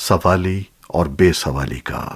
سوالی اور بے سوالی کا۔